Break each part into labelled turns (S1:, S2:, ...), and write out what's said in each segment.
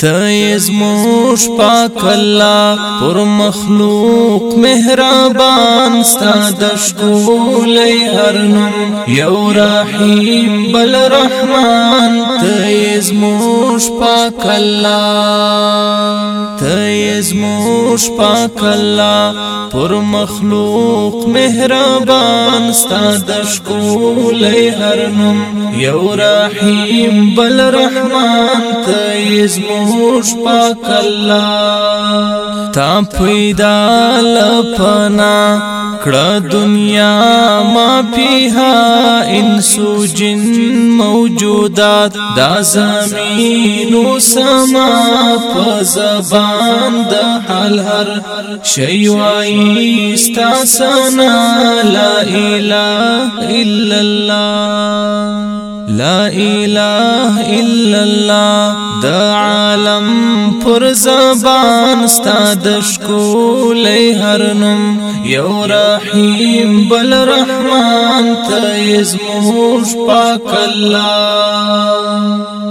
S1: تیز موش پاک الله پر مخلوق مهربان ستاد شکول هر نوم یو رحیم بل رحمان زموش پاک الله ته زموش پاک الله پر مخلوق مهربان ستاد شکول هر نوم یو رحیم بل رحمان ته زموش پاک الله تا پیدا لپنا کړه دنیا ما پیها انسو جن موجودات دا زمینو سما په زبان د حل هر شی وای استا سنا لا اله الا الله لا اله الا الله د عالم پر زبان ستاد شکول هر نوم یو رحیم بل رحمان تیز موش پاک الله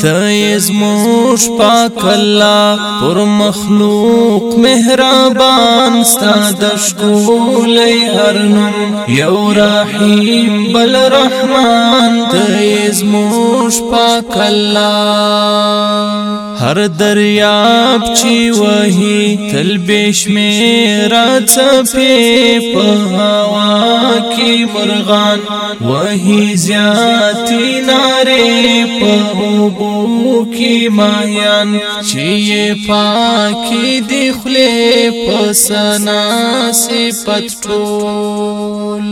S1: تیز موش پاک الله پر مخلوق مهربان ستاد شکول هر نوم یو رحیم بل رحمان تیز زموش پاک الله هر دریاب چی وحی تل بشمیرا چپی په هوا کی مرغان وحی زیاتی ناری په اوبو کی ماهیان چی پاکی دخلی پسنا صفت ټول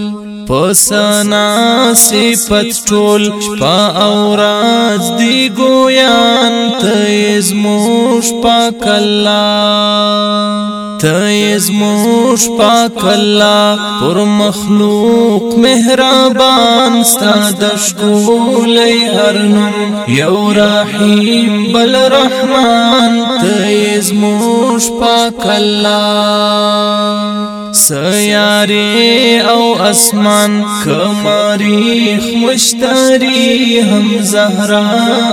S1: پسنا صفت ټول شپا او راز دی ګویان ته زموش پاک الله ته زموش پاک الله پر مخلوق مهربان ستاد شکول هر نوم یو رحیم بل رحمان ته زموش پاک الله سیاری او اسمان کماری خوشتاری هم زهرا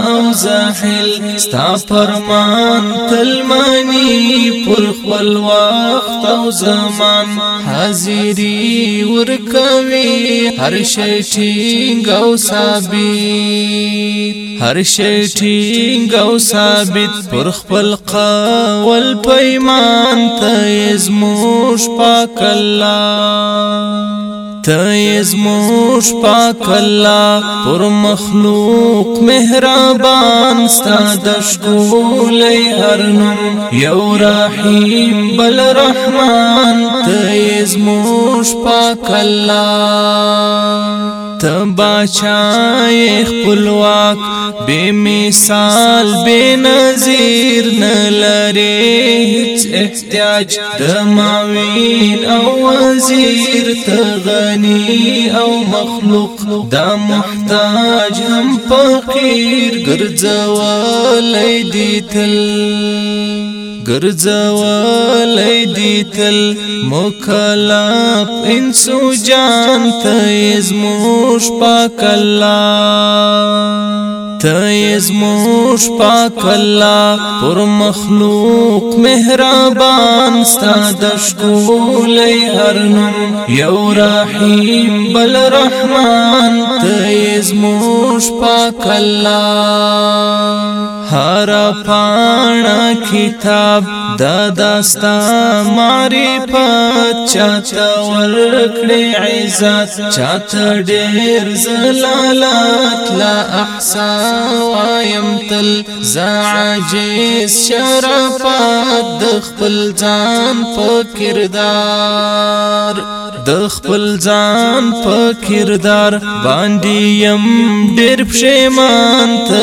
S1: او زاحل ستا فرمان تلمانی پر خپل وخت او زمان حاضری ورکوي هر شي ټینګ او ثابت هر شی ټینګ او ثابت پر خپل قول پیمان ته زموش پاک الله تیز موش پاک الله پر مخلوق مهربان ستاد شکولې هر نوم یو رحیم بل رحمان تیز موش پاک الله تباچای خپلواک بے مثال بے نظیر نلری احتیاج د معین او وزیر تغنی او مخلوق دا محتاج هم فقیر ګرځولای دی تل ګرځولې دي تل مخالف انسو جان ته زموش پاک الله ته زموش پاک الله پر مخلوق مهربان ستاد شکولې هر نوم یو رحیم بل رحمان ته زموش پاک الله هر پانا کتاب دا داستا معرفت چاته ورکړې عزت چاته ډېر زلالات لا احسا وایم تل زعجز شرفات د خپل ځان په کردار د خپل ځان په کردار باندې يم ډېر پښېمان ته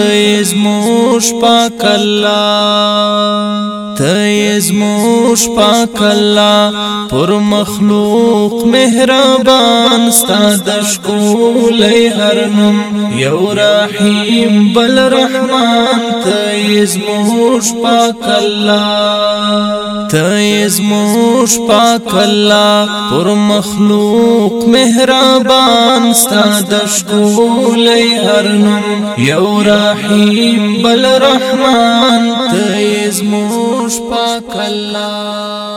S1: زموش پاک الله ته زموش پاک الله پر مخلوق مهربان ستاد شکول هر نوم یو رحیم بل رحمان ته زموش پاک الله تیز موش پاک الله پر مخلوق مهربان ستاد شکولې هر نوم یو رحیم بل رحمان تیز موش پاک الله